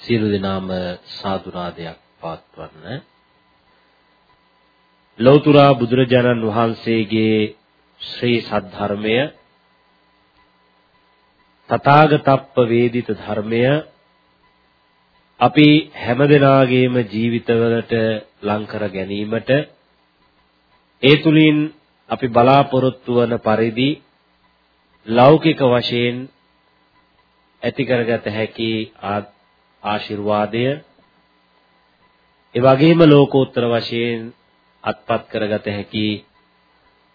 සියලු දෙනාම සාදුනාදයක් පවත්වන්න. ලෞතර බුදුරජාණන් වහන්සේගේ ශ්‍රී සද්ධර්මය තථාගතප්ප වේදිත ධර්මය අපි හැමදෙනාගේම ජීවිතවලට ලං කර ගැනීමට ඒ තුලින් අපි බලාපොරොත්තු වන පරිදි ලෞකික වශයෙන් ඇති කරගත හැකි ආශිර්වාදය ඒ වගේම ලෝකෝත්තර වශයෙන් අත්පත් කරගත හැකි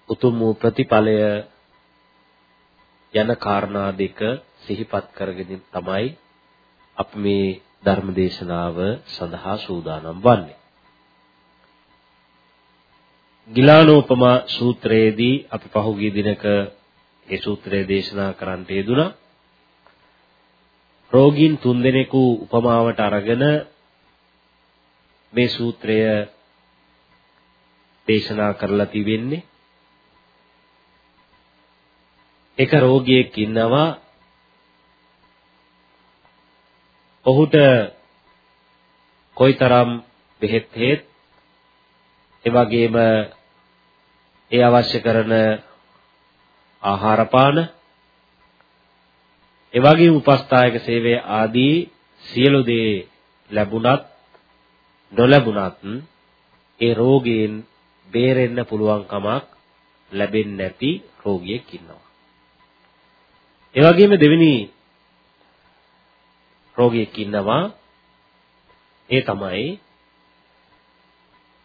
උතුම් වූ ප්‍රතිඵලය යන කාරණා දෙක සිහිපත් කරගෙන තමයි අපි මේ ධර්ම දේශනාව සඳහා සූදානම් වන්නේ. ගිලානෝපමා සූත්‍රයේදී අපි පහුගිය දිනක ඒ සූත්‍රය දේශනා කරන්නට යෙදුණා. රෝගීන් තුන්දෙනෙකු උපමාවට අරගෙන මේ සූත්‍රය දේශනා කරලා තිබෙන්නේ. එක රෝගියෙක් ඉන්නවා. ඔහුට කොයිතරම් බෙහෙත් හේත් ඒ වගේම ඒ අවශ්‍ය කරන ආහාර පාන ඒ වගේම උපස්ථායක සේවය ආදී සියලු දේ ලැබුණත් නොලැබුණත් ඒ රෝගයෙන් බේරෙන්න පුළුවන් කමක් ලැබෙන්නේ නැති රෝගියෙක් ඉන්නවා. ඒ වගේම දෙවෙනි රෝගියෙක් ඉන්නවා ඒ තමයි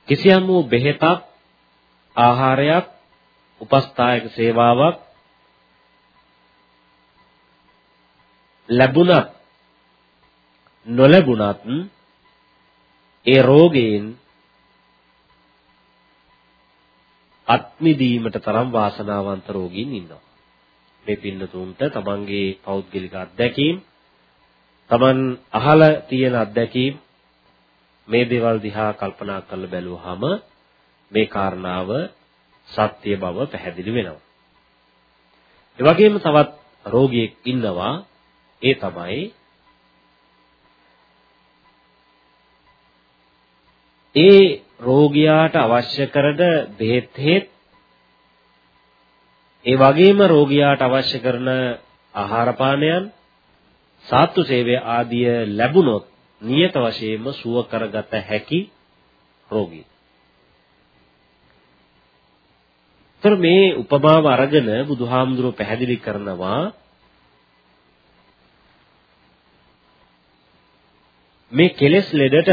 කිසියම් වූ බෙහෙතක් ආහාරයක් උපස්ථායක සේවාවක් ලැබුණත් නොලැබුණත් ඒ රෝගයෙන් අත්මිදීමට තරම් වාසනාවන්ත රෝගීන් ඉන්නවා. මේ පින්නතුන්ට තමන්ගේ පෞද්ගලික අත්දැකීම් තමන් අහලා තියෙන අත්දැකීම් මේ දේවල් දිහා කල්පනා කරලා බැලුවාම මේ කාරණාව සත්‍ය බව පැහැදිලි වෙනවා. ඒ වගේම තවත් රෝගියෙක් ඉන්නවා ඒ තමයි ඒ රෝගියාට අවශ්‍ය කරන බෙහෙත් හේත් ඒ වගේම රෝගියාට අවශ්‍ය කරන ආහාර පානයන් සාත්තු සේවය ආදිය ලැබුණොත් නියත වශයෙන්ම සුව කරගත හැකි රෝගී. ତර මේ උපමාව අරගෙන බුදුහාමුදුරුව පැහැදිලි කරනවා මේ කෙලෙස් ලෙඩට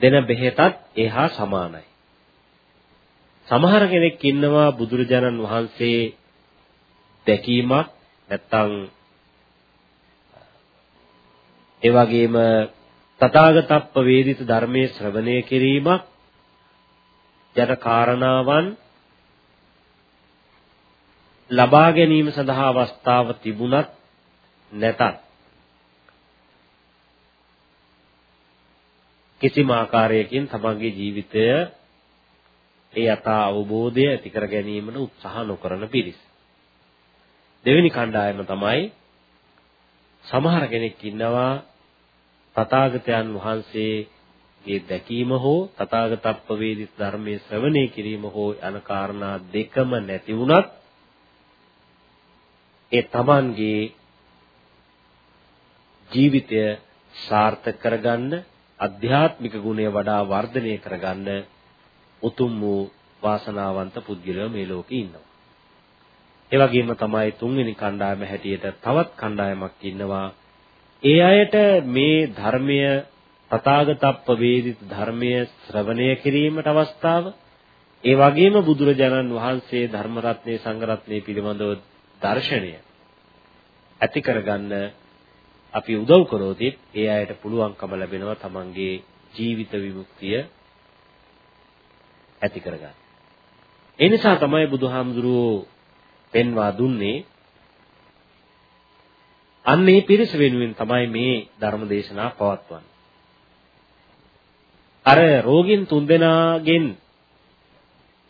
දෙන බෙහෙතත් එහා සමානයි. සමහර කෙනෙක් ඉන්නවා බුදුරජාණන් වහන්සේ දැකීමක් නැත්තම් ඒ වගේම තථාගතප්ප වේදිත ධර්මයේ ශ්‍රවණය කිරීමක් යන කාරණාවන් ලබා ගැනීම සඳහා අවස්ථාව තිබුණත් නැතත් කිසිම ආකාරයකින් තමන්ගේ ජීවිතය ඒ යථා අවබෝධය ඇති කර ගැනීමට උත්සාහ නොකරන පිරිස. දෙවෙනි කණ්ඩායම තමයි සමහර කෙනෙක් ඉන්නවා තථාගතයන් වහන්සේගේ දැකීම හෝ තථාගතප්ප වේදිත ධර්මයේ ශ්‍රවණය කිරීම හෝ යන කාරණා දෙකම නැති වුණත් ඒ තමන්ගේ ජීවිතය සාර්ථක කරගන්න අධ්‍යාත්මික ගුණය වඩා වර්ධනය කරගන්න උතුම් වූ වාසනාවන්ත පුද්ගලයෝ මේ ලෝකේ ඉන්නවා. ඒ වගේම තමයි තුන්වෙනි කණ්ඩායම හැටියට තවත් කණ්ඩායමක් ඉන්නවා. ඒ අයට මේ ධර්මය තථාගතප්ප වේදිත ධර්මය ශ්‍රවණය කිරීමට අවස්ථාව ඒ වගේම බුදුරජාණන් වහන්සේ ධර්ම රත්නේ සංඝ රත්නේ පිළිබඳව දර්ශනය ඇති කරගන්න අපි උදව් කරොත් ඒ අයට පුළුවන්කම ලැබෙනවා තමන්ගේ ජීවිත විමුක්තිය ඇති කරගන්න. ඒ නිසා තමයි බුදුහාමුදුරුවෝ පෙන්වා දුන්නේ අන්න ඒ පිරිස වෙනුවෙන් තමයි මේ ධර්ම දේශනාව පවත්වන්නේ. අර රෝගින් තුන්දෙනාගෙන්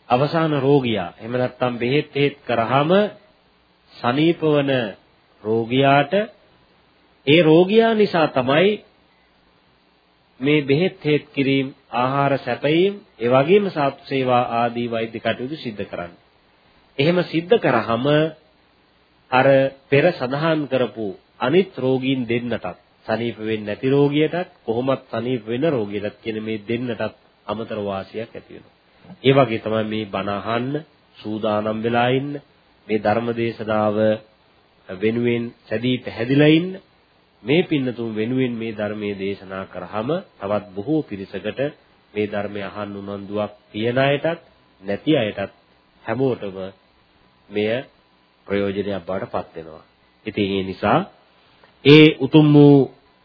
අවසාන රෝගියා එහෙම නැත්නම් බෙහෙත් හේත් කරාම සනීපවන රෝගියාට ඒ රෝගියා නිසා තමයි මේ බෙහෙත් හේත් කිරීම, ආහාර සැපයීම, ඒ වගේම සාත්තු සේවා ආදී වෛද්‍ය කටයුතු සිද්ධ කරන්නේ. එහෙම සිද්ධ කරාම අර පෙර සඳහන් කරපු අනිත් රෝගීන් දෙන්නටත් සනීප වෙන්නේ නැති රෝගියටත් කොහොමත් සනීප වෙන රෝගියටත් කියන මේ දෙන්නටත් අමතර වාසියක් ඇති වෙනවා. ඒ වගේ තමයි මේ බණ අහන්න සූදානම් වෙලා ඉන්න මේ ධර්ම දේශනාව වෙනුවෙන් සැදී පැහැදිලා ඉන්න මේ පින්නතුන් වෙනුවෙන් මේ ධර්මයේ දේශනා කරාම තවත් බොහෝ පිරිසකට මේ ධර්මය අහන්න උනන්දුවක් තියන අයටත් නැති අයටත් හැමෝටම මෙය ප්‍රයෝජනයක් බවට පත් වෙනවා. ඉතින් ඒ නිසා ඒ උතුම් වූ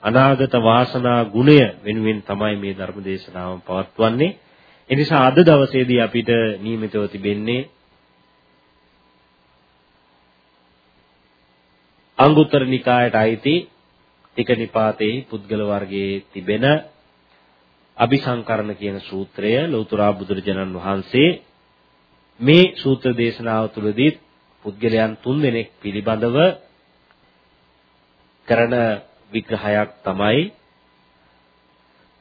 අනාගත වාසනා ගුණය වෙනුවෙන් තමයි මේ ධර්ම දේශනාව පවත්වන්නේ. ඒ නිසා අද දවසේදී අපිට නියමිතව තිබෙන්නේ අංගුත්තර නිකායට අයිති ටික නිපාතේ පුද්ගල වර්ගයේ තිබෙන අபிසංකරණ කියන සූත්‍රය ලෞතර බුදුරජාණන් වහන්සේ මේ සූත්‍ර දේශනාව තුළදී පුද්ගලයන් තුන් දෙනෙක් පිළිබඳව කරන විග්‍රහයක් තමයි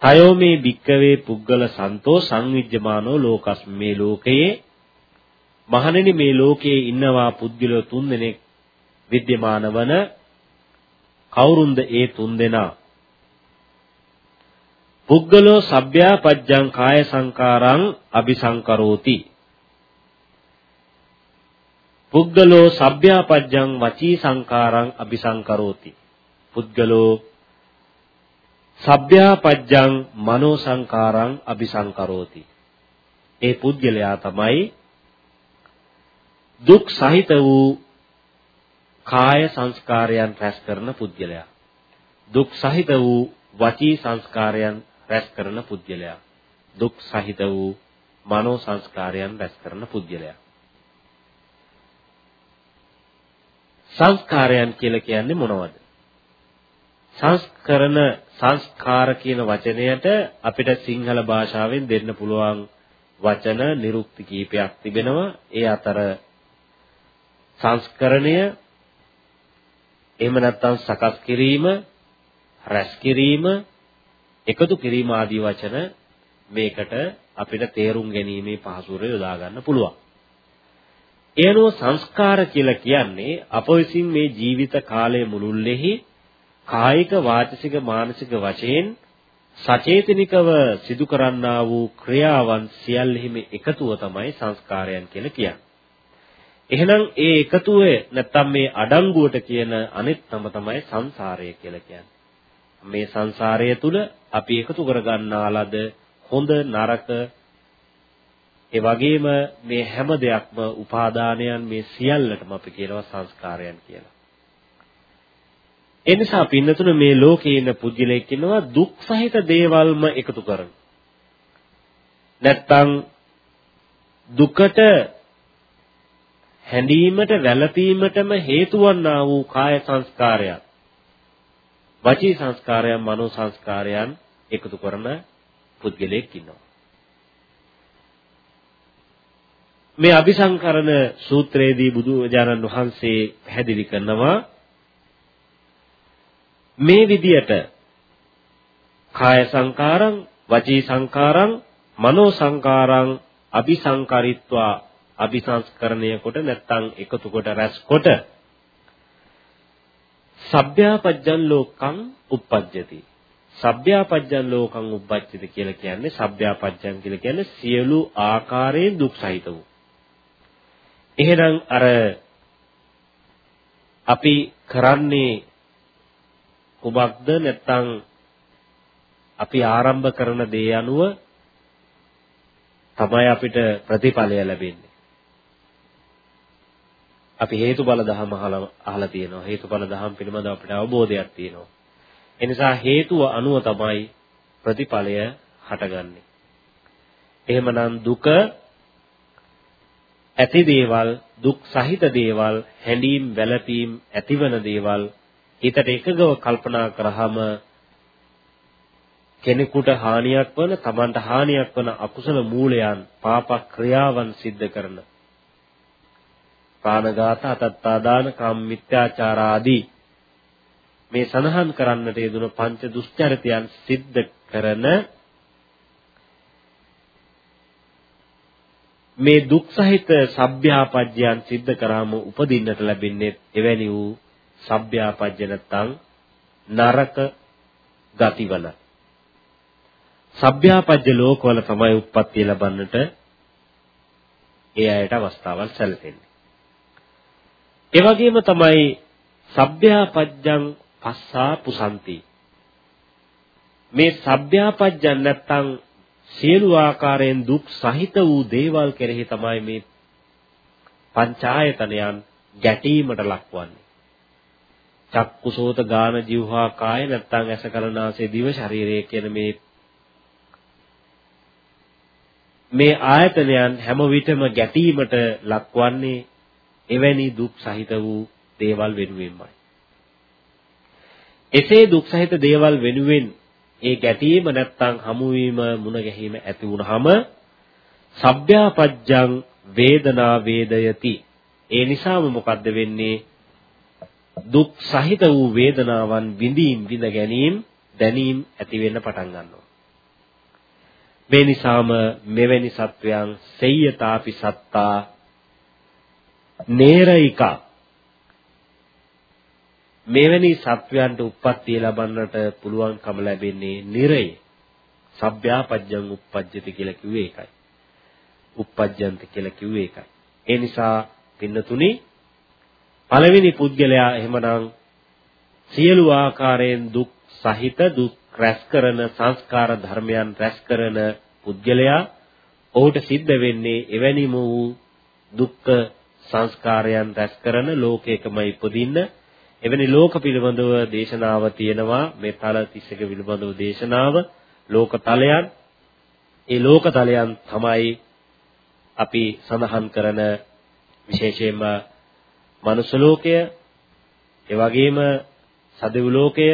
තයෝ මේ භික්කවේ පුද්ගල සන්තෝ සංවිජ්ජමානෝ ලෝකස් මේ ලෝකයේ මහණෙනි මේ ලෝකයේ ඉන්නවා පුද්ගලයෝ තුන් දෙනෙක් විද්‍යමාන වන කවුරුන්ද ඒ තුන්දෙනා? පුද්ගලෝ සබ්බ්‍යා පජ්ජං කාය සංකාරං අபிසංකරෝති. පුද්ගලෝ සබ්බ්‍යා පජ්ජං වචී සංකාරං අபிසංකරෝති. පුද්ගලෝ සබ්බ්‍යා පජ්ජං මනෝ සංකාරං අபிසංකරෝති. ඒ පුද්ගලයා තමයි දුක් සහිත වූ කාය සංස්කාරයන් රැස් කරන පුද්ගලයා. දුක් සහිත වූ වචී සංස්කාරයන් රැස් කරන පුද්ගලයා. දුක් සහිත වූ මනෝ සංස්කාරයන් රැස් කරන පුද්ගලයා. සංස්කාරයන් කියලා කියන්නේ මොනවද? සංස්කරණ සංස්කාර කියන වචනයට අපිට සිංහල භාෂාවෙන් දෙන්න පුළුවන් වචන නිරුක්ති කීපයක් තිබෙනවා. ඒ අතර සංස්කරණය එහෙම නැත්නම් සකස් කිරීම, රැස් කිරීම, එකතු කිරීම ආදී වචන මේකට අපිට තේරුම් ගැනීමේ පහසුර යොදා ගන්න පුළුවන්. එනෝ සංස්කාර කියලා කියන්නේ අප විසින් මේ ජීවිත කාලය මුළුල්ලේහි කායික වාචසික මානසික වශයෙන් සචේතනිකව සිදු කරන්නා වූ ක්‍රියාවන් සියල්ලෙහිම එකතුව තමයි සංස්කාරයන් කියලා කියන්නේ. එහෙනම් ඒ එකතුවේ නැත්තම් මේ අඩංගුවට කියන අනිත් නම තමයි සංසාරය කියලා කියන්නේ. මේ සංසාරය තුල අපි එකතු කරගන්නා ලද හොඳ නරක ඒ වගේම මේ හැම දෙයක්ම උපාදානයන් මේ සියල්ලටම අපි කියනවා සංස්කාරයන් කියලා. ඒ නිසා පින්නතුන මේ ලෝකේ ඉන්න පුද්ගලයෙක් ඉන්නවා දුක් සහිත දේවල්ම එකතු කරන. නැත්තම් දුකට හැඬීමට වැළපීමටම හේතු වන්නා වූ කාය සංස්කාරයන් වචී සංස්කාරයන් මනෝ සංස්කාරයන් එකතු කරන පුද්ගලයෙක් ඉන්නවා. මේ අபிසංකරණ සූත්‍රයේදී බුදුරජාණන් වහන්සේ පැහැදිලි කරනවා මේ විදියට කාය සංකාරං වචී සංකාරං මනෝ සංකාරං අபிසංකරිත්වා අபிසංස්කරණය කොට නැත්තම් එකතු කොට රැස් කොට සබ්භ්‍යාපජ්ජන් ලෝකං uppajjati. සබ්භ්‍යාපජ්ජන් ලෝකං uppajjati කියලා කියන්නේ සබ්භ්‍යාපජ්ජන් කියලා කියන්නේ සියලු ආකාරයෙන් දුක් සහිත වූ. එහෙනම් අර අපි කරන්නේ කුමක්ද? නැත්නම් අපි ආරම්භ කරන දේ අනුව තමයි අපිට ප්‍රතිඵලය ලැබෙන්නේ. අපි හේතුඵල ධර්ම අහලා තියෙනවා. හේතුඵල ධර්ම පිළිබඳව අපිට අවබෝධයක් තියෙනවා. ඒ නිසා හේතුව අනුව තමයි ප්‍රතිඵලය හටගන්නේ. එහෙමනම් දුක ඇති දේවල්, දුක් සහිත දේවල්, හැඬීම්, වැළපීම් ඇතිවන දේවල් හිතට එකගව කල්පනා කරාම කෙනෙකුට හානියක් වන, Tamanට හානියක් වන අකුසල මූලයන්, පාප ක්‍රියාවන් සිද්ධ කරන ප්‍රාණඝාත, අතත්තාදාන, කාම මිත්‍යාචාර ආදී මේ සඳහන් කරන්නට යෙදුණු පංච දුස්චරිතයන් සිද්ධ කරන මේ දුක් සහිත සබ්භ්‍යාපජ්ජයන් සිද්ධ කරාම උපදින්නට ලැබෙන්නේ එවැනි වූ සබ්භ්‍යාපජ්ජ නැත්නම් නරක ගතිවල. සබ්භ්‍යාපජ්ජ ලෝකවල තමයි උප්පත්තිය ලබන්නට ඒ අයට අවස්ථාවක් සැලසෙන්නේ. ඒ වගේම තමයි සබ්භ්‍යාපජ්ජං පස්සා පුසන්ති. මේ සබ්භ්‍යාපජ්ජං නැත්තම් සියලු ආකාරයෙන් දුක් සහිත වූ දේවල් කෙරෙහි තමයි මේ පංචායතනයන් ගැටීමට ලක්වන්නේ. චක්කුසෝත ගාන જીවහා කාය නැත්තම් ඇස කරනාසේ දිව ශරීරය කියන මේ මේ ආයතනයන් හැම විටම ගැටීමට ලක්වන්නේ එවැනි දුක් සහිත වූ දේවල් වෙනුවෙන්මයි. එසේ දුක් සහිත දේවල් වෙනුවෙන් ඒ ගැටීම නැත්තම් හමු වීම මුණ ගැහිම ඇති වුනහම සබ්භ්‍යාපජ්ජං වේදනා වේදයති. ඒ නිසාම මොකද්ද වෙන්නේ? දුක් සහිත වූ වේදනාවන් විඳීම් විඳ ගැනීම දැනීම ඇති වෙන්න පටන් ගන්නවා. මේ නිසාම මෙවැනි සත්වයන් සෙය්‍යතාපි සත්තා නේරයිකා මෙවැනි සත්වයන්ට උප්පත්තිය ලබන්නට පුළුවන්කම ලැබෙන්නේ නිරය. සබ්භ්‍යාපජ්ජං උප්පජ්ජති කියලා කිව්වේ ඒකයි. උප්පජ්ජන්ත කියලා කිව්වේ ඒකයි. ඒ නිසා පින්නතුනි පළවෙනි පුද්ගලයා එහෙමනම් සියලු ආකාරයෙන් දුක් සහිත දුක් රැස් කරන සංස්කාර ධර්මයන් රැස් කරන පුද්ගලයා ඔහුට සිද්ධ වෙන්නේ එවැනිම වූ දුක්ඛ සංස්කාරයන් රැස් කරන ලෝකයකම ඉපදින්න එවැනි ලෝක පිළිබඳව දේශනාව තියෙනවා. මේ තල 31 පිළිබඳව දේශනාව. ලෝක තලයන්. ඒ ලෝක තලයන් තමයි අපි සඳහන් කරන විශේෂයෙන්ම මනුෂ්‍ය ලෝකය ඒ වගේම සදෙව් ලෝකය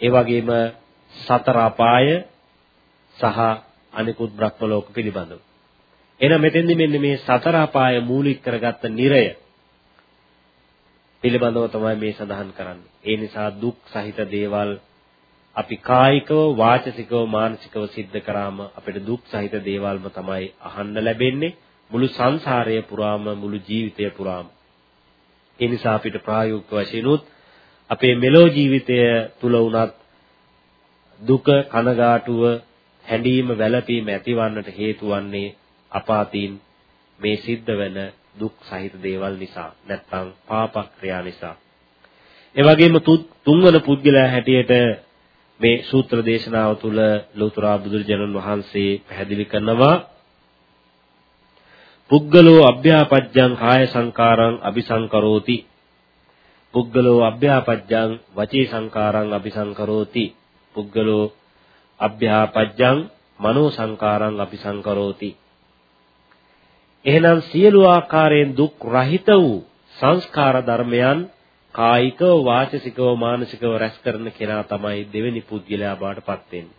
ඒ වගේම සතර අපාය සහ අනිකුත් බ්‍රහ්ම ලෝක පිළිබඳව. එහෙනම් මෙතෙන්දි මෙන්න මේ සතර අපාය මූලික කරගත්ත නිරය පිළිබඳව තමයි මේ සඳහන් කරන්නේ. ඒ නිසා දුක් සහිත දේවල් අපි කායිකව, වාචසිකව, මානසිකව සිද්ධ කරාම අපිට දුක් සහිත දේවල්ම තමයි අහන්න ලැබෙන්නේ. මුළු සංසාරය පුරාම මුළු ජීවිතය පුරාම. ඒ නිසා අපිට ප්‍රායෝගික වශයෙන් උත් අපේ මෙලෝ ජීවිතය තුල උනත් දුක කනගාටුව හැඬීම වැළපීම ඇතිවන්නට හේතු වන්නේ අපාතීන් මේ සිද්ධ වෙන දුක් සහිත දේවල් නිසා නැත්නම් පාපක්‍රියා නිසා. ඒ වගේම තුන්වන පුද්ගලයා හැටියට මේ සූත්‍ර දේශනාව තුළ ලෞතර බුදුරජාණන් වහන්සේ පැහැදිලි කරනවා පුද්ගලෝ අභ්‍යාපජ්ජං කාය සංකාරං අபிසංකරෝති. පුද්ගලෝ අභ්‍යාපජ්ජං වචේ සංකාරං අபிසංකරෝති. පුද්ගලෝ අභ්‍යාපජ්ජං මනෝ සංකාරං අபிසංකරෝති. එහෙනම් සියලු ආකාරයෙන් දුක් රහිත වූ සංස්කාර ධර්මයන් කායිකව වාචසිකව මානසිකව රැස් කරන කෙනා තමයි දෙවෙනි පුද්ගලයා බාටපත් වෙන්නේ.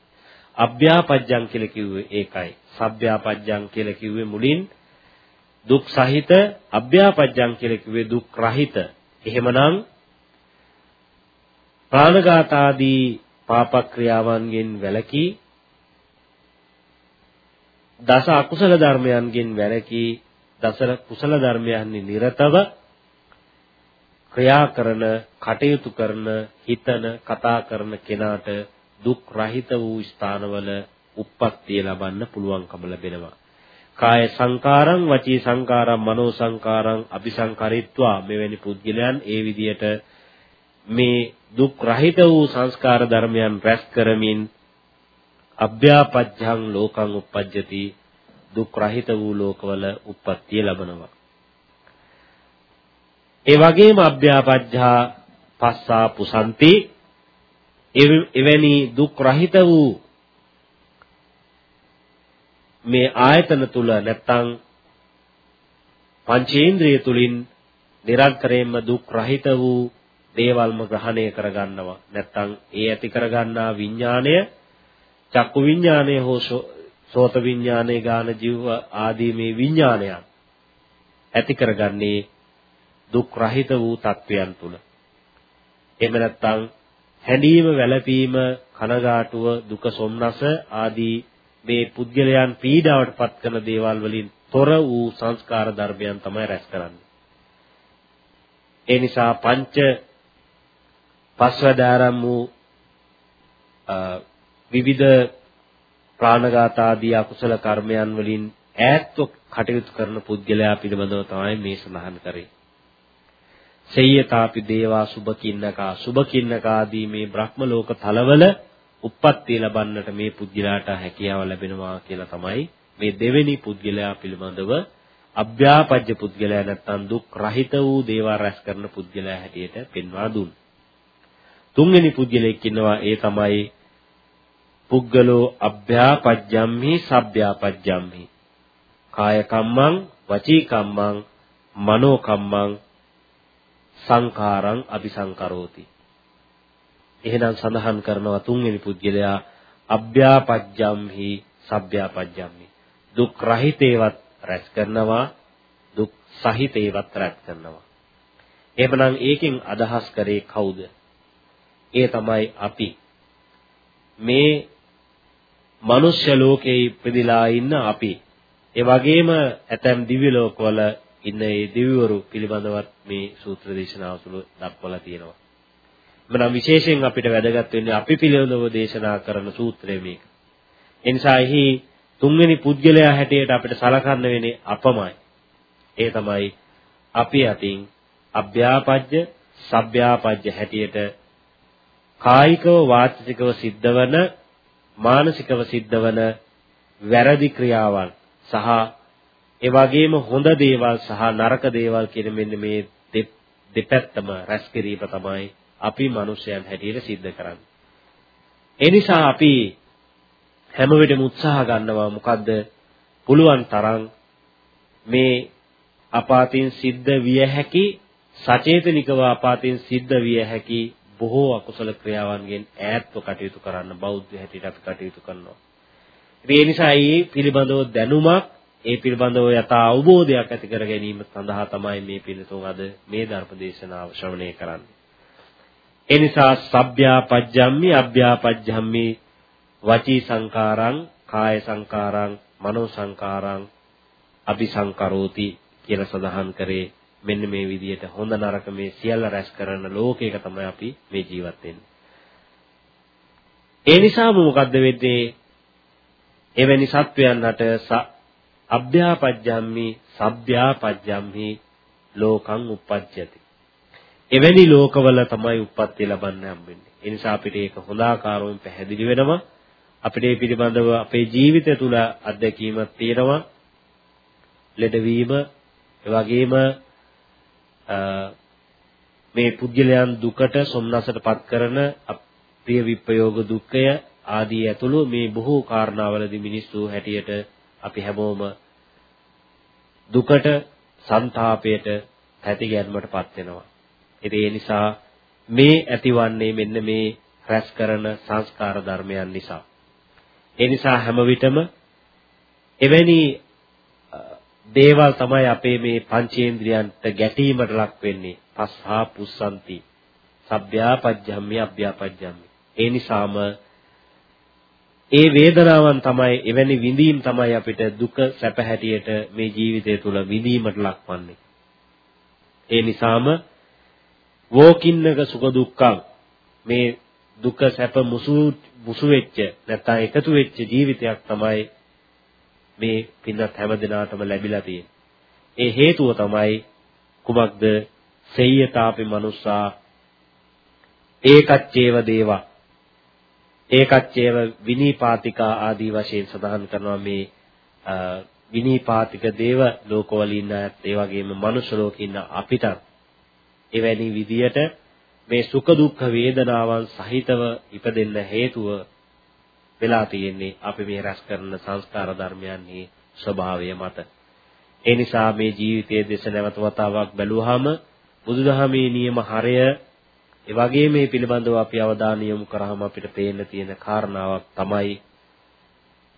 අභ්‍යාපජ්ජං කියලා කිව්වේ ඒකයි. සබ්භ්‍යාපජ්ජං කියලා කිව්වේ මුලින් දුක් සහිත අභ්‍යාපජ්ජං කියලා කිව්වේ දුක් රහිත. එහෙමනම් ප්‍රාණඝාත ආදී පාප ක්‍රියාවන්ගෙන් වැළකී දස අකුසල ධර්මයන්ගෙන් වැළකී දස කුසල ධර්මයන්හි නිරතව ක්‍රියා කරන කටයුතු කරන හිතන කතා කරන කෙනාට දුක් රහිත වූ ස්ථානවල උප්පත්තිය ලබන්න පුළුවන්කම ලැබෙනවා. කාය සංකාරං වචී සංකාරං මනෝ සංකාරං අபிසංකරිත්වා මෙවැනි පුද්ගලයන් ඒ විදියට මේ දුක් රහිත වූ සංස්කාර ධර්මයන් රැස් කරමින් අභ්‍යාපජ්ජං ලෝකං uppajjati දුක් රහිත වූ ලෝකවල උප්පත්තිය ලබනවා. ඒ වගේම අභ්‍යාපජ්ජා පස්සා පුසන්ති. එවැනි දුක් රහිත වූ මේ ආයතන තුල නැත්තම් පංචේන්ද්‍රිය තුලින් නිරන්තරයෙන්ම දුක් රහිත වූ දේවල්ම ග්‍රහණය කරගන්නවා. නැත්තම් ඒ ඇති කරගන්නා විඥාණය චක්කු විඥානය හෝ සෝත විඥානය ගාන ජීව ආදී මේ විඥානයන් ඇති කරගන්නේ දුක් රහිත වූ තත්වයන් තුල. එහෙම නැත්නම් හැඬීම වැළපීම කනගාටුව දුක සොම්නස ආදී මේ පුද්ගලයන් පීඩාවට පත් කරන දේවල් වලින් තොර වූ සංස්කාර ධර්මයන් තමයි රැස් කරන්නේ. ඒ නිසා පංච පස්වදාරම් වූ විවිධ ප්‍රාණඝාත ආදී අකුසල කර්මයන් වලින් ඈත්ව කටයුතු කරන පුද්ගලයා පිළිබඳව තමයි මේ සඳහන් කරේ. සේයතාපි දේවා සුභකින්නකා සුභකින්නකාදී මේ බ්‍රහ්ම ලෝක තලවල උප්පත්ති ලබන්නට මේ පුද්ගලයාට හැකියාව ලැබෙනවා කියලා තමයි මේ දෙවෙනි පුද්ගලයා පිළිබඳව අභ්‍යාපජ්‍ය පුද්ගලයා නැත්නම් දුක් රහිත වූ දේවල් රැස් කරන පුද්ගලයා හැටියට පෙන්වා දුන්. තුන්වෙනි පුද්ගලයෙක් ඉන්නවා ඒ තමයි පුද්ගලෝ අභ්‍යාපජ්ජම්හි සබ්භ්‍යාපජ්ජම්හි කාය කම්මං වචී කම්මං මනෝ කම්මං සංඛාරං අபிසංකරෝති. එහෙනම් සඳහන් කරනවා තුන්වෙනි පුද්ගලයා අභ්‍යාපජ්ජම්හි සබ්භ්‍යාපජ්ජම්හි දුක් රහිතේවත් රැස් කරනවා දුක් සහිතේවත් රැස් කරනවා. එහෙමනම් ඒකෙන් අදහස් කරේ කවුද? ඒ තමයි අපි. මේ මනුෂ්‍ය ලෝකේ ඉපදිලා ඉන්න අපි ඒ වගේම ඇතැම් දිව්‍ය ලෝකවල ඉන්න ඒ දිව්‍යවරු පිළිබඳවත් මේ සූත්‍ර දේශනාව තුළ දක්වලා තියෙනවා. එමනම් විශේෂයෙන් අපිට වැදගත් වෙන්නේ අපි පිළිබඳව දේශනා කරන සූත්‍රය මේක. ඒ නිසා එහි තුන්වෙනි පුද්ගලයා හැටියට අපිට සලකන්න වෙන්නේ අපමයි. ඒ තමයි අපි අතින් අභ්‍යාපජ්‍ය, සබ්භ්‍යාපජ්‍ය හැටියට කායිකව වාචිකව සිද්ධවන මානසිකව සිද්ධවන වැරදි ක්‍රියාවන් සහ ඒ වගේම හොඳ දේවල් සහ නරක දේවල් කියන මෙන්න මේ දෙපැත්තම රැස් කිරීම තමයි අපි මිනිසයන් හැටියට සිද්ධ කරන්නේ. ඒ නිසා අපි හැම වෙලෙම උත්සාහ ගන්නවා මොකද්ද පුළුවන් තරම් මේ අපාතින් සිද්ධ විය හැකි සචේතනිකව අපාතින් සිද්ධ විය හැකි බොහෝ අකුසල ක්‍රියාවන්ගෙන් ඈත්ව කටයුතු කරන්න බෞද්ධ හැටියට අපි කටයුතු කරනවා. ඒ නිසා මේ පිළිබඳව දැනුමක් ඒ පිළිබඳව යථා අවබෝධයක් ඇති කර ගැනීම සඳහා තමයි මේ පිළිතුන් අද මේ ධර්ම දේශනාව ශ්‍රවණය කරන්නේ. ඒ නිසා සබ්භ්‍යාපජ්ජම්මි අභ්‍යාපජ්ජම්මි වචී සංකාරං කාය සංකාරං මනෝ සංකාරං අபிසංකරෝති කියලා සඳහන් කරේ මෙන්න මේ විදිහට හොඳ නරක මේ සියල්ල රැස් කරන ලෝකයක තමයි අපි මේ ජීවත් වෙන්නේ. ඒ නිසාම මොකද්ද වෙන්නේ? එවැනි සත්වයන්ට අභ්‍යාපජ්ජම්මි සබ්භ්‍යාපජ්ජම්හි ලෝකං උපජ්ජති. එවැනි ලෝකවල තමයි උප්පත්ති ලබන්න හම්බෙන්නේ. ඒ නිසා අපිට ඒක හොඳ ආකාරයෙන් පැහැදිලි වෙනවා. අපිට මේ පිළිබඳව අපේ ජීවිතය තුළ අත්දැකීමක් තියෙනවා. ලෙඩවීම, ඒ වගේම මේ පුද්ගලයන් දුකට සොම්නසටපත් කරන අප්‍රිය විප්‍රයෝග දුක්ඛය ආදී ඇතුළු මේ බොහෝ කාරණාවලදී මිනිස්සු හැටියට අපි හැමෝම දුකට, ਸੰతాපයට, පැති ගැනීමටපත් වෙනවා. ඒ නිසා මේ ඇතිවන්නේ මෙන්න මේ රැස් කරන සංස්කාර ධර්මයන් නිසා. ඒ නිසා හැම විටම එවැනි දේවල් තමයි අපේ මේ පංචේන්ද්‍රයන්ට ගැටීමට ලක් වෙන්නේ. පස්හා පුස්සන්ති. සබ්භ්‍යාපජ්ජම්මි අභ්‍යාපජ්ජම්මි. ඒ නිසාම ඒ වේදනාවන් තමයි එවැනි විඳීම් තමයි අපිට දුක සැප හැටියට මේ ජීවිතය තුළ විඳීමට ලක්වන්නේ. ඒ නිසාම වෝකින්නක සුඛ දුක්ඛං මේ දුක සැප මුසු මුසු වෙච්ච නැත්නම් එකතු වෙච්ච ජීවිතයක් තමයි මේ පින්වත් හැම දිනාටම ලැබිලා තියෙන්නේ. ඒ හේතුව තමයි කුමක්ද? සෙය්‍යතාපි මනුස්සා ඒකච්චේව දේවා ඒකච්චේව විනීපාතිකා ආදී වශයෙන් සඳහන් කරනවා මේ විනීපාතික දේව ලෝකවල ඉන්න ඒ වගේම මනුෂ්‍ය ලෝකේ ඉන්න අපිට එවැනි විදියට මේ සුඛ දුක්ඛ වේදනාවන් සහිතව ඉපදෙන්න හේතුව වෙලා තියෙන්නේ අපි මේ රැස් කරන සංස්කාර ධර්මයන්හි ස්වභාවය මත. ඒ නිසා මේ ජීවිතයේ දෙස නැවත වතාවක් බැලුවාම බුදුදහමේ නියම හරය ඒ වගේම මේ පිළිබඳව අපි අවධානය යොමු කරාම අපිට පේන්න තියෙන කාරණාවක් තමයි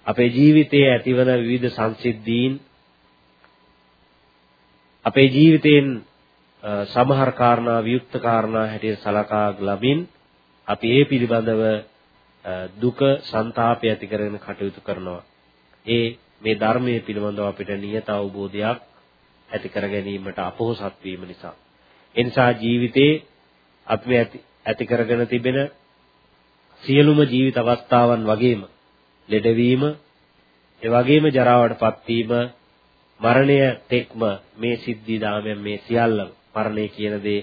අපේ ජීවිතයේ ඇතිවන විවිධ සංසිද්ධීන් අපේ ජීවිතයෙන් සමහර කාරණා වියුක්ත කාරණා හැටියට සලකා ලබින් අපි ඒ පිළිබඳව දුක ਸੰతాපය ඇති කරගෙන කටයුතු කරනවා. ඒ මේ ධර්මයේ පිළිබඳව අපිට නියත අවබෝධයක් ඇති කර ගැනීමට අපොහසත් වීම නිසා. ඒ නිසා ජීවිතේ අපි ඇති කරගෙන තිබෙන සියලුම ජීවිත අවස්ථාවන් වගේම ලෙඩවීම, ඒ වගේම ජරාවටපත් වීම, මරණය තෙක්ම මේ සිද්ධි දාමයන් මේ සියල්ලම මරණය කියන දේ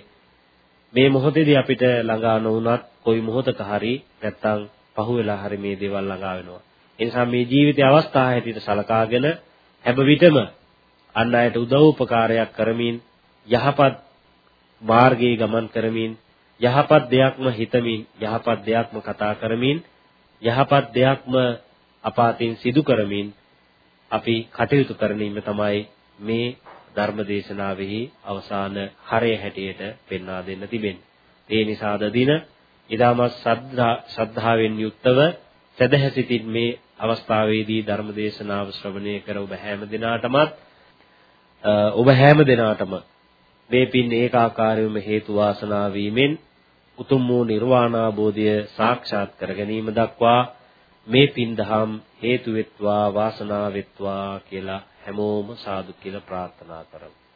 මේ මොහොතේදී අපිට ළඟා නොවුනත් කොයි මොහොතක හරි නැත්තම් පහුවෙලා හරි මේ දේවල් ළඟා වෙනවා. ඒ නිසා මේ ජීවිතයේ අවස්ථා හැටියට සලකාගෙන හැම විටම අන් අයට උදව් උපකාරයක් කරමින් යහපත් මාර්ගයේ ගමන් කරමින් යහපත් දෙයක්ම හිතමින් යහපත් දෙයක්ම කතා කරමින් යහපත් දෙයක්ම අපාතින් සිදු කරමින් අපි කටයුතු කරනීම තමයි මේ ධර්ම දේශනාවෙහි අවසාන හරය හැටියට පෙන්වා දෙන්න තිබෙන්නේ. ඒ නිසා අද දින ඊටමත් ශ්‍රද්ධාවෙන් යුක්තව සදහැසිතින් මේ අවස්ථාවේදී ධර්ම දේශනාව ශ්‍රවණය කර ඔබ හැම දිනාටමත් ඔබ හැම දිනාටම මේ පින් ඒකාකාරීවම හේතු වාසනා වීමෙන් උතුම් වූ නිර්වාණ අවබෝධය සාක්ෂාත් කර ගැනීම දක්වා මේ පින් දහම් හේතු වෙත්වා වාසනාව වෙත්වා කියලා හැමෝම සාදු කියලා ප්‍රාර්ථනා කරමු.